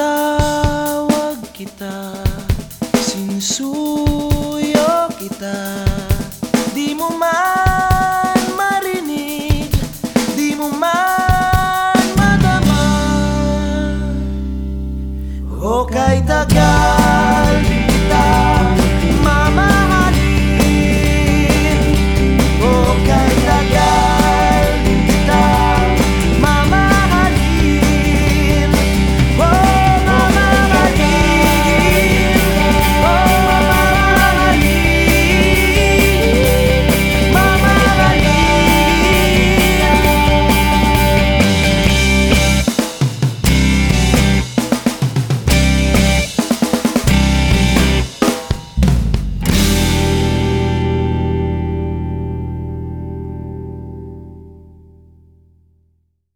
Pinatawag kita. Sinsuyo kita.